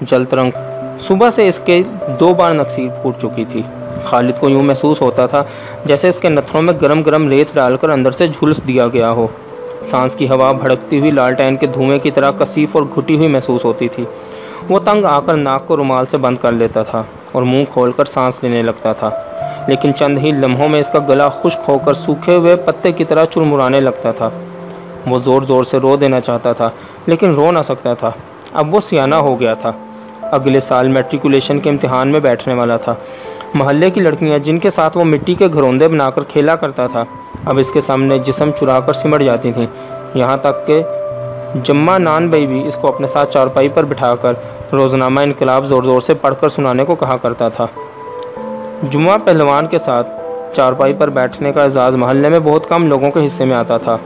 جلت رنگ صبح سے اس کے دو بار نقصیر پھوٹ چکی تھی۔ خالد کو یوں محسوس ہوتا تھا جیسے اس کے نتھروں میں گرم گرم ریت ڈال کر اندر سے جھلس دیا گیا ہو۔ سانس کی ہوا بھڑکتی ہوئی لالٹین کے دھوئیں کی طرح کثیف اور گھٹی ہوئی محسوس ہوتی تھی۔ وہ تنگ آ کر ناک کو رومال سے بند کر لیتا تھا اور منہ کھول کر سانس لینے لگتا تھا۔ لیکن چند ہی لمحوں میں اس کا گلا خشک ہو کر سوکھے ہوئے پتے کی طرح چرمرانے لگتا تھا۔ وہ زور زور سے رو دینا چاہتا تھا، لیکن رو نہ سکتا تھا۔ اب وہ سیانہ ہو گیا تھا۔ اگلے سال میٹریکولیشن کے امتحان میں بیٹھنے والا تھا۔ محلے کی لڑکیاں جن کے ساتھ وہ مٹی کے گھروندے بنا کر کھیلا کرتا تھا، اب اس کے سامنے جسم چرا کر سمٹ جاتی تھیں۔ یہاں تک کہ جمعہ نان بھائی بھی اس کو اپنے ساتھ چارپائی پر بٹھا کر روزنامہ انقلاب زور زور سے پڑھ کر سنانے کو کہا کرتا تھا۔ جمعہ پہلوان کے ساتھ چارپائی پر بیٹھنے کا اعزاز محلے میں بہت کم لوگوں کے حصے میں آتا تھا۔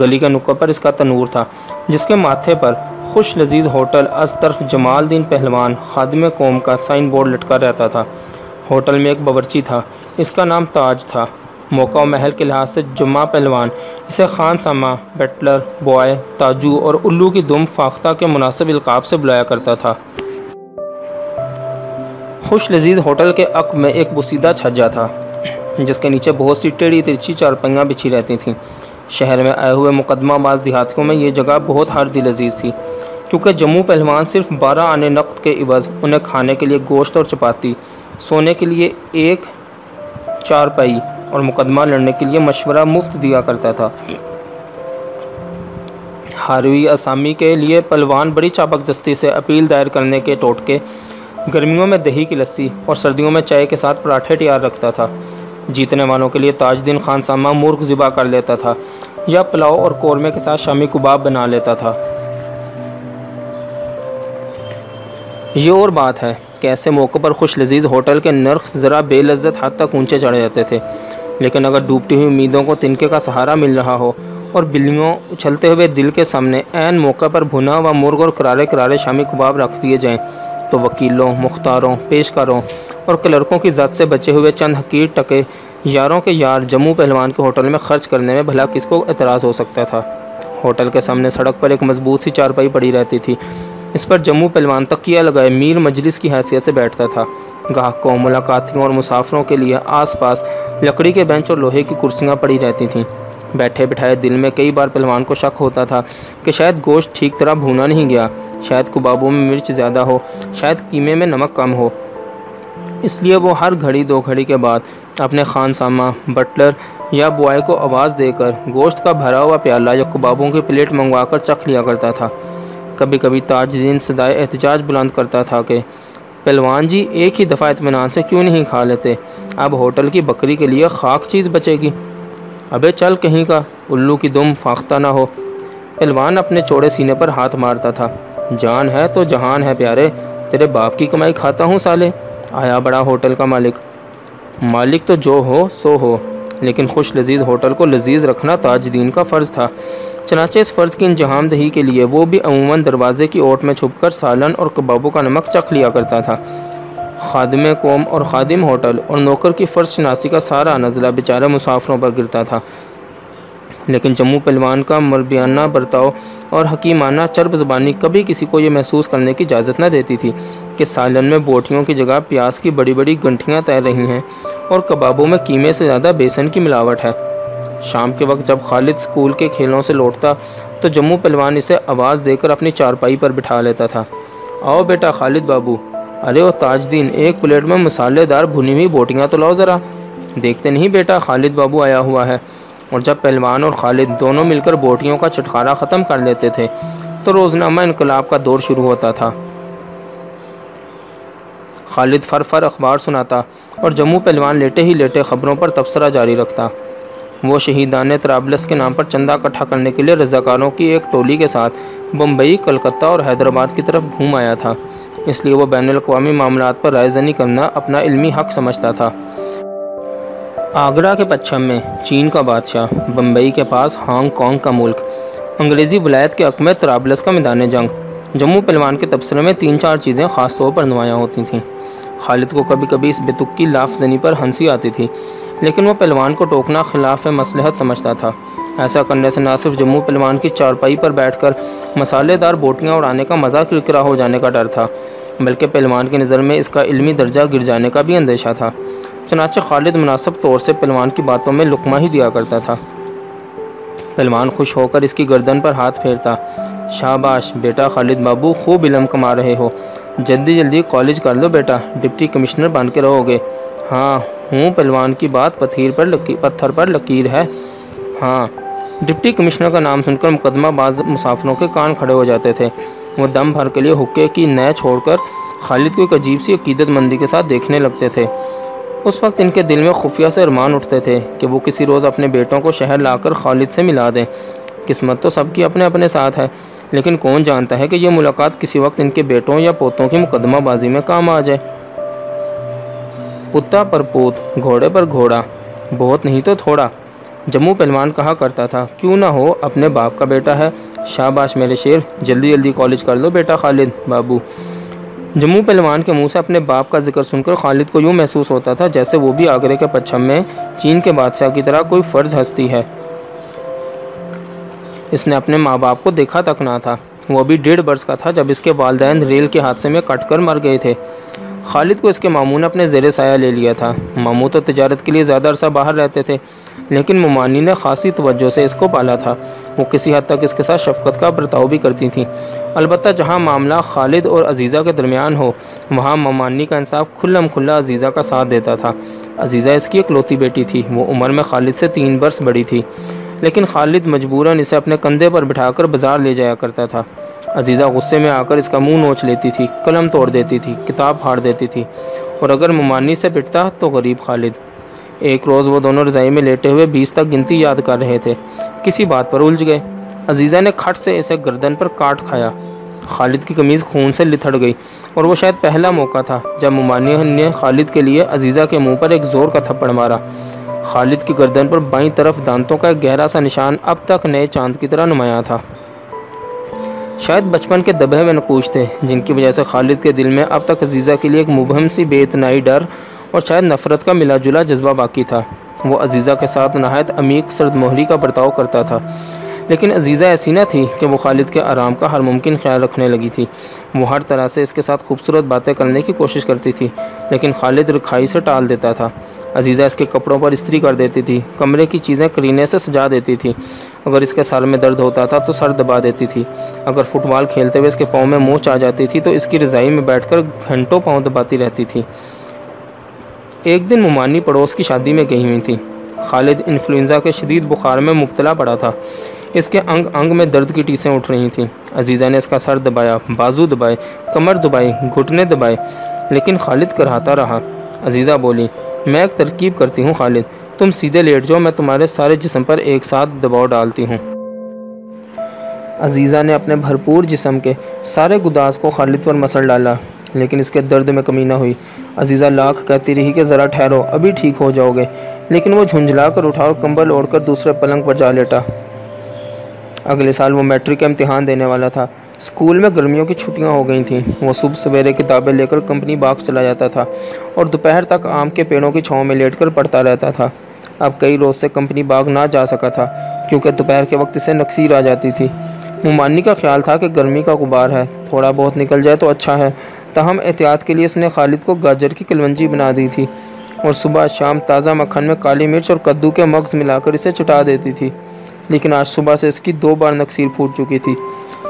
گلی کے نکڑ پر اس کا تنور تھا، جس کے ماتھے پر خوش لذیذ ہوٹل از طرف جمال دین پہلوان خادم قوم کا سائن بورڈ لٹکا رہتا تھا۔ ہوٹل میں ایک باورچی تھا، اس کا نام تاج تھا۔ موقع و محل کے لحاظ سے جمعہ پہلوان، اسے خان سامہ بیٹلر، بوائے، تاجو اور الو کی دم فاختہ کے مناسب القاب سے بلایا کرتا تھا۔ خوش لذیذ ہوٹل کے عق میں ایک بسیدہ چھجا تھا، جس کے نیچے بہت سی ٹیڑھی ترچی چارپنگاں بچھی رہتی تھیں۔ شہر میں آئے ہوئے مقدمہ باز دیہاتیوں میں یہ جگہ بہت ہر دل عزیز تھی، کیونکہ جموں پہلوان صرف بارہ آنے نقد کے عوض انہیں کھانے کے لیے گوشت اور چپاتی، سونے کے لیے ایک چارپائی اور مقدمہ لڑنے کے لیے مشورہ مفت دیا کرتا تھا۔ ہاروی اسامی کے لیے پلوان بڑی چاپک دستی سے اپیل دائر کرنے کے ٹوٹکے، گرمیوں میں دہی کی لسی اور سردیوں میں چائے کے ساتھ پراٹھے تیار رکھتا تھا۔ جیتنے والوں کے لیے تاج دین خان سامہ مرغ ذبح کر لیتا تھا یا پلاؤ اور قورمے کے ساتھ شامی کباب بنا لیتا تھا۔ یہ اور بات ہے کہ ایسے موقع پر خوش لذیذ ہوٹل کے نرخ ذرا بے لذت حد تک اونچے چڑھے جاتے تھے۔ لیکن اگر ڈوبتی ہوئی امیدوں کو تنکے کا سہارا مل رہا ہو اور بلیوں اچھلتے ہوئے دل کے سامنے عین موقع پر بھنا ہوا مرغ اور کرارے کرارے شامی کباب رکھ دیے جائیں تو وکیلوں، مختاروں، پیشکاروں اور کلرکوں کی ذات سے بچے ہوئے چند حقیر ٹکے یاروں کے یار جموں پہلوان کے ہوٹل میں خرچ کرنے میں بھلا کس کو اعتراض ہو سکتا تھا۔ ہوٹل کے سامنے سڑک پر ایک مضبوط سی چارپائی پڑی رہتی تھی۔ اس پر جموں پہلوان تکیہ لگائے میر مجلس کی حیثیت سے بیٹھتا تھا۔ گاہکوں، ملاقاتیوں اور مسافروں کے لیے آس پاس لکڑی کے بینچ اور لوہے کی کرسیاں پڑی رہتی تھیں۔ بیٹھے بٹھائے دل میں کئی بار پہلوان کو شک ہوتا تھا کہ شاید گوشت ٹھیک طرح بھونا نہیں گیا، شاید کبابوں میں مرچ زیادہ ہو، شاید قیمے میں نمک کم ہو۔ اس لیے وہ ہر گھڑی دو گھڑی کے بعد اپنے خان سامہ بٹلر یا بوائے کو آواز دے کر گوشت کا بھرا ہوا پیالہ یا کبابوں کی پلیٹ منگوا کر چکھ لیا کرتا تھا۔ کبھی کبھی تاج دین صدائے احتجاج بلند کرتا تھا کہ پہلوان جی ایک ہی دفعہ اطمینان سے کیوں نہیں کھا لیتے؟ اب ہوٹل کی بکری کے لیے خاک چیز بچے گی۔ ابے چل کہیں کا، الو کی دم فاختہ نہ ہو۔ پہلوان اپنے چوڑے سینے پر ہاتھ مارتا تھا۔ جان ہے تو جہان ہے پیارے، تیرے باپ کی کمائی کھاتا ہوں سالے۔ آیا بڑا ہوٹل کا مالک۔ مالک تو جو ہو، سو ہو۔ لیکن خوش لذیذ ہوٹل کو لذیذ رکھنا تاج دین کا فرض تھا۔ چنانچہ اس فرض کی انجام دہی کے لیے وہ بھی عموماً دروازے کی اوٹ میں چھپ کر سالن اور کبابوں کا نمک چکھ لیا کرتا تھا۔ خادم قوم اور خادم ہوٹل اور نوکر کی فرض شناسی کا سارا نزلہ بیچارے مسافروں پر گرتا تھا۔ لیکن جموں پلوان کا مربیانہ برتاؤ اور حکیمانہ چرب زبانی کبھی کسی کو یہ محسوس کرنے کی اجازت نہ دیتی تھی کہ سالن میں بوٹیوں کی جگہ پیاز کی بڑی بڑی گنٹھیاں تیر رہی ہیں اور کبابوں میں قیمے سے زیادہ بیسن کی ملاوٹ ہے۔ شام کے وقت جب خالد اسکول کے کھیلوں سے لوٹتا تو جموں پلوان اسے آواز دے کر اپنی چارپائی پر بٹھا لیتا تھا۔ آؤ بیٹا خالد بابو ارے وہ تاج دین ایک پلیٹ میں مسالے دار بھنی ہوئی بوٹیاں تو لاؤ ذرا۔ دیکھتے نہیں بیٹا، خالد بابو آیا ہوا ہے۔ اور جب پہلوان اور خالد دونوں مل کر بوٹیوں کا چٹکارا ختم کر لیتے تھے، تو روزنامہ انقلاب کا دور شروع ہوتا تھا۔ خالد فر فر اخبار سناتا اور جموں پہلوان لیٹے ہی لیٹے خبروں پر تبصرہ جاری رکھتا۔ وہ شہیدان طرابلس کے نام پر چندہ اکٹھا کرنے کے لیے رضاکاروں کی ایک ٹولی کے ساتھ بمبئی، کلکتہ اور حیدرآباد کی طرف گھوم آیا تھا۔ اس لیے وہ بین الاقوامی معاملات پر رائے زنی کرنا اپنا علمی حق سمجھتا تھا۔ آگرہ کے پچھم میں چین کا بادشاہ، بمبئی کے پاس ہانگ کانگ کا ملک۔ انگریزی ولایت کے حق میں طرابلس کا میدان جنگ۔ جموں پلوان کے تبصرے میں تین چار چیزیں خاص طور پر نمایاں ہوتی تھیں۔ خالد کو کبھی کبھی اس بے تکی لاف زنی پر ہنسی آتی تھی، لیکن وہ پہلوان کو ٹوکنا خلاف مصلحت سمجھتا تھا۔ ایسا کرنے سے نہ صرف جموں پہلوان کی چارپائی پر بیٹھ کر مسالے دار بوٹیاں اڑانے کا مزہ کرکرا ہو جانے کا ڈر تھا۔ بلکہ پہلوان کی نظر میں اس کا علمی درجہ گر جانے کا بھی اندیشہ تھا۔ چنانچہ خالد مناسب طور سے پہلوان کی باتوں میں لقمہ ہی دیا کرتا تھا۔ پہلوان خوش ہو کر اس کی گردن پر ہاتھ پھیرتا، شاباش، بیٹا خالد بابو، خوب علم کما رہے ہو۔ جلدی جلدی کالج کر لو بیٹا، ڈپٹی کمشنر بن کے رہو گے۔ ہاں ہوں، پہلوان کی بات پتھیر پر لکی، پتھر پر لکیر ہے۔ ہاں۔ ڈپٹی کمشنر کا نام سن کر مقدمہ بعض مسافروں کے کان کھڑے ہو جاتے تھے۔ وہ دم بھر کے لیے حکے کی نئے چھوڑ کر خالد کو ایک عجیب سی عقیدت مندی کے ساتھ دیکھنے لگتے تھے۔ اس وقت ان کے دل میں خفیہ سے ارمان اٹھتے تھے کہ وہ کسی روز اپنے بیٹوں کو شہر لا کر خالد سے ملا دیں۔ قسمت تو سب کی اپنے اپنے ساتھ ہے، لیکن کون جانتا ہے کہ یہ ملاقات کسی وقت ان کے بیٹوں یا پوتوں کی مقدمہ بازی میں کام آ جائے۔ پتا پر پوت، گھوڑے پر گھوڑا، بہت نہیں تو تھوڑا۔ جموں پہلوان کہا کرتا تھا، کیوں نہ ہو، اپنے باپ کا بیٹا ہے۔ شاباش میرے شیر، جلدی جلدی کالج کر لو بیٹا خالد بابو۔ جموں پہلوان کے منہ سے اپنے باپ کا ذکر سن کر خالد کو یوں محسوس ہوتا تھا جیسے وہ بھی آگرے کے پچھم میں چین کے بادشاہ کی طرح کوئی فرض ہستی ہے۔ اس نے اپنے ماں باپ کو دیکھا تک نہ تھا۔ وہ ابھی ڈیڑھ برس کا تھا جب اس کے والدین ریل کے حادثے میں کٹ کر مر گئے تھے۔ خالد کو اس کے ماموں نے اپنے زیر سایہ لے لیا تھا۔ ماموں تو تجارت کے لیے زیادہ عرصہ باہر رہتے تھے، لیکن ممانی نے خاصی توجہ سے اس کو پالا تھا۔ وہ کسی حد تک اس کے ساتھ شفقت کا برتاؤ بھی کرتی تھیں۔ البتہ جہاں معاملہ خالد اور عزیزہ کے درمیان ہو، وہاں ممانی کا انصاف کھلم کھلا عزیزہ کا ساتھ دیتا تھا۔ عزیزہ اس کی اکلوتی بیٹی تھی، وہ عمر میں خالد سے تین برس بڑی تھی۔ لیکن خالد مجبوراً اسے اپنے کندھے پر بٹھا کر بازار لے جایا کرتا تھا۔ عزیزہ غصے میں آ کر اس کا منہ نوچ لیتی تھی، قلم توڑ دیتی تھی، کتاب پھاڑ دیتی تھی اور اگر ممانی سے پٹتا تو غریب خالد۔ ایک روز وہ دونوں رضائی میں لیٹے ہوئے بیس تک گنتی یاد کر رہے تھے۔ کسی بات پر الجھ گئے۔ عزیزہ نے کھٹ سے اسے گردن پر کاٹ کھایا۔ خالد کی قمیض خون سے لتھڑ گئی اور وہ شاید پہلا موقع تھا جب ممانی نے خالد کے لیے عزیزہ کے منہ پر ایک زور کا تھپڑ مارا۔ خالد کی گردن پر بائیں طرف دانتوں کا ایک گہرا سا نشان اب تک نئے چاند کی طرح نمایاں تھا۔ شاید بچپن کے دبے ہوئے نقوش تھے، جن کی وجہ سے خالد کے دل میں اب تک عزیزہ کے لیے ایک مبہم سی بے اتنائی ڈر اور شاید نفرت کا ملا جلا جذبہ باقی تھا۔ وہ عزیزہ کے ساتھ نہایت عمیق سرد مہری کا برتاؤ کرتا تھا۔ لیکن عزیزہ ایسی نہ تھی کہ وہ خالد کے آرام کا ہر ممکن خیال رکھنے لگی تھی۔ وہ ہر طرح سے اس کے ساتھ خوبصورت باتیں کرنے کی کوشش کرتی تھی، لیکن خالد رکھائی سے ٹال دیتا تھا۔ عزیزہ اس کے کپڑوں پر استری کر دیتی تھی، کمرے کی چیزیں کرینے سے سجا دیتی تھی۔ اگر اس کے سر میں درد ہوتا تھا تو سر دبا دیتی تھی۔ اگر فٹ بال کھیلتے ہوئے اس کے پاؤں میں موچ آ جاتی تھی تو اس کی رضائی میں بیٹھ کر گھنٹوں پاؤں دباتی رہتی تھی۔ ایک دن ممانی پڑوس کی شادی میں گئی ہوئی تھی۔ خالد انفلوئنزا کے شدید بخار میں مبتلا پڑا تھا۔ اس کے انگ انگ میں درد کی ٹیسیں اٹھ رہی تھیں۔ عزیزہ نے اس کا سر دبایا، بازو دبائے، کمر دبائی، گھٹنے دبائے، لیکن خالد کرہاتا رہا۔ عزیزہ بولی میں ایک ترکیب کرتی ہوں خالد۔ تم سیدھے لیٹ جاؤ، میں تمہارے سارے جسم پر ایک ساتھ دباؤ ڈالتی ہوں۔ عزیزہ نے اپنے بھرپور جسم کے سارے گداز کو خالد پر مسل ڈالا، لیکن اس کے درد میں کمی نہ ہوئی۔ عزیزہ لاکھ کہتی رہی کہ ذرا ٹھہرو، ابھی ٹھیک ہو جاؤ گے۔ لیکن وہ جھنجھلا کر اٹھا اور کمبل اوڑھ کر دوسرے پلنگ پر جا لیٹا۔ اگلے سال وہ میٹرک کا امتحان دینے والا تھا۔ اسکول میں گرمیوں کی چھٹیاں ہو گئی تھیں۔ وہ صبح سویرے کتابیں لے کر کمپنی باغ چلا جاتا تھا اور دوپہر تک آم کے پیڑوں کی چھاؤں میں لیٹ کر پڑھتا رہتا تھا۔ اب کئی روز سے کمپنی باغ نہ جا سکا تھا کیونکہ دوپہر کے وقت اسے نقصیر آ جاتی تھی۔ ممانی کا خیال تھا کہ گرمی کا غبار ہے۔ تھوڑا بہت نکل جائے تو اچھا ہے۔ تاہم، احتیاط کے لیے اس نے خالد کو گاجر کی کلونجی بنا دی تھی اور صبح شام تازہ مکھن میں کالی مرچ اور کدو کے مغز ملا کر اسے چٹا دیتی تھی۔ لیکن آج صبح سے اس کی دو بار نقصیر پھوٹ چکی تھی۔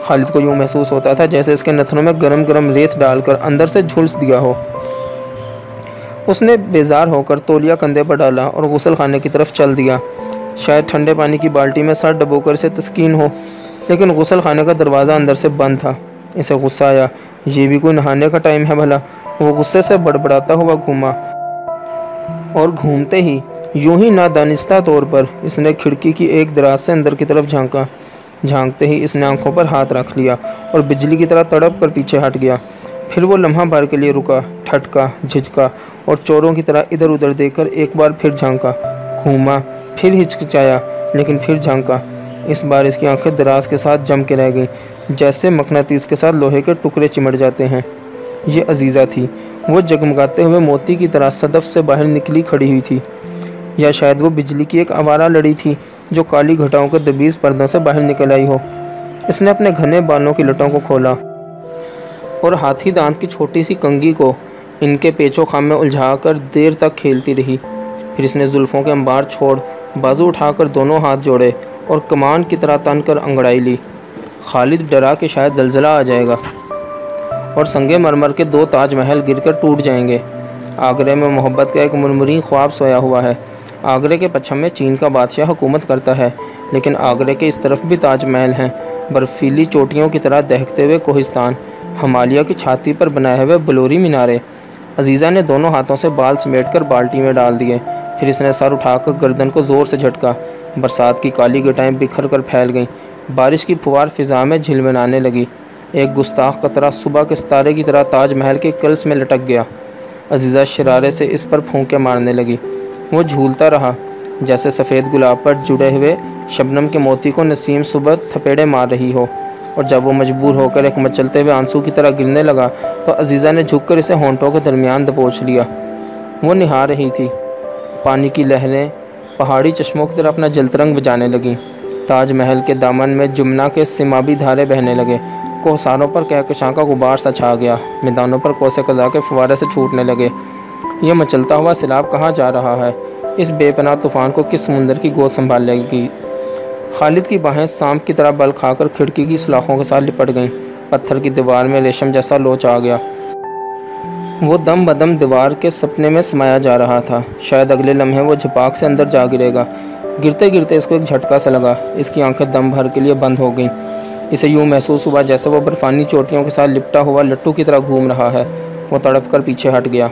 خالد کو یوں محسوس ہوتا تھا جیسے اس کے نتنوں میں گرم گرم ریت ڈال کر اندر سے جھلس دیا ہو۔ اس نے بیزار ہو کر تولیا کندھے پر ڈالا اور غسل خانے کی طرف چل دیا۔ شاید ٹھنڈے پانی کی بالٹی میں سر ڈبو کر اسے تسکین ہو، لیکن غسل خانے کا دروازہ اندر سے بند تھا۔ اسے غصہ آیا، یہ بھی کوئی نہانے کا ٹائم ہے بھلا۔ وہ غصے سے بڑبڑاتا ہوا گھوما۔ اور گھومتے ہی یوں ہی نادانستہ طور پر اس نے کھڑکی کی ایک دراز سے اندر کی طرف جھانکا۔ جھانکتے ہی اس نے آنکھوں پر ہاتھ رکھ لیا اور بجلی کی طرح تڑپ کر پیچھے ہٹ گیا۔ پھر وہ لمحہ بھر کے لیے رکا، ٹھٹکا، جھجکا اور چوروں کی طرح ادھر ادھر دیکھ کر ایک بار پھر جھانکا۔ گھوما، پھر ہچکچایا، لیکن پھر جھانکا۔ اس بار اس کی آنکھیں دراز کے ساتھ جم کے رہ گئیں، جیسے مقناطیس کے ساتھ لوہے کے ٹکڑے چمٹ جاتے ہیں۔ یہ عزیزہ تھی۔ وہ جگمگاتے ہوئے موتی کی طرح صدف سے باہر نکلی کھڑی ہوئی تھی۔ یا شاید وہ بجلی کی ایک آوارہ لڑی تھی۔ جو کالی گھٹاؤں کے دبیز پردوں سے باہر نکل آئی ہو۔ اس نے اپنے گھنے بالوں کی لٹوں کو کھولا اور ہاتھی دانت کی چھوٹی سی کنگھی کو ان کے پیچو خام میں الجھا کر دیر تک کھیلتی رہی۔ پھر اس نے زلفوں کے انبار چھوڑ بازو اٹھا کر دونوں ہاتھ جوڑے اور کمان کی طرح تن کر انگڑائی لی۔ خالد ڈرا کہ شاید زلزلہ آ جائے گا اور سنگے مرمر کے دو تاج محل گر کر ٹوٹ جائیں گے۔ آگرے میں محبت کا ایک مرمرین خواب سویا ہوا ہے۔ آگرے کے پچھم میں چین کا بادشاہ حکومت کرتا ہے، لیکن آگرے کے اس طرف بھی تاج محل ہیں۔ برفیلی چوٹیوں کی طرح دہکتے ہوئے کوہستان، ہمالیہ کی چھاتی پر بنائے ہوئے بلوری مینارے۔ عزیزہ نے دونوں ہاتھوں سے بال سمیٹ کر بالٹی میں ڈال دیے۔ پھر اس نے سر اٹھا کر گردن کو زور سے جھٹکا۔ برسات کی کالی گٹائیں بکھر کر پھیل گئیں۔ بارش کی پھوار فضا میں جھلملانے لگی۔ ایک گستاخ قطرہ صبح کے ستارے کی طرح تاج محل کے کلس میں لٹک گیا۔ عزیزہ شرارے سے اس پر پھونکے مارنے لگی۔ وہ جھولتا رہا، جیسے سفید گلاب پر جڑے ہوئے شبنم کے موتی کو نسیم صبح تھپیڑے مار رہی ہو۔ اور جب وہ مجبور ہو کر ایک مچلتے ہوئے آنسو کی طرح گرنے لگا، تو عزیزہ نے جھک کر اسے ہونٹوں کے درمیان دبوچ لیا۔ وہ نہا رہی تھی۔ پانی کی لہریں پہاڑی چشموں کی طرح اپنا جلترنگ بجانے لگیں۔ تاج محل کے دامن میں جمنا کے سمابی دھارے بہنے لگے۔ کوہساروں پر کہکشاں کا غبار سا چھا گیا۔ میدانوں پر کوسے قضا کے فوارے سے چھوٹنے لگے۔ یہ مچلتا ہوا سیلاب کہاں جا رہا ہے؟ اس بے پناہ طوفان کو کس سمندر کی گود سنبھال لے گی؟ خالد کی باہیں سانپ کی طرح بل کھا کر کھڑکی کی سلاخوں کے ساتھ لپٹ گئیں۔ پتھر کی دیوار میں ریشم جیسا لوچ آ گیا۔ وہ دم بدم دیوار کے سپنے میں سمایا جا رہا تھا۔ شاید اگلے لمحے وہ جھپاک سے اندر جا گرے گا۔ گرتے گرتے اس کو ایک جھٹکا سا لگا۔ اس کی آنکھیں دم بھر کے لیے بند ہو گئیں۔ اسے یوں محسوس ہوا جیسے وہ برفانی چوٹیوں کے ساتھ لپٹا ہوا لٹو کی طرح گھوم رہا ہے۔ وہ تڑپ کر پیچھے ہٹ گیا۔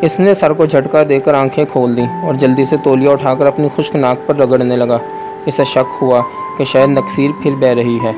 اس نے سر کو جھٹکا دے کر آنکھیں کھول دیں اور جلدی سے تولیہ اٹھا کر اپنی خشک ناک پر رگڑنے لگا۔ اسے شک ہوا کہ شاید نکسیر پھر بہ رہی ہے۔